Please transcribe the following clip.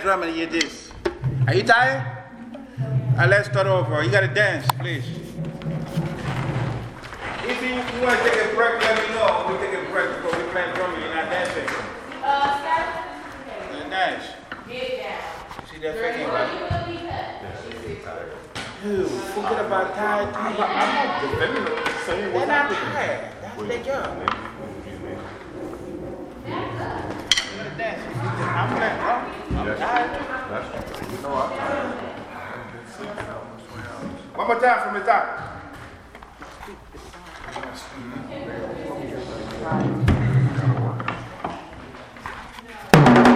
please. Are this. Are you tired? Uh, let's start over. You got to dance, please. If you, you want to take a break, let me know. We take a break before we play drum. You're not dancing. Uh, Scott? You're dance. Get down. See that faking, right? Dude, forget about tired. I'm not defending them. They're not tired. That's their job. I'm tired. You know, tired. One more time from the top.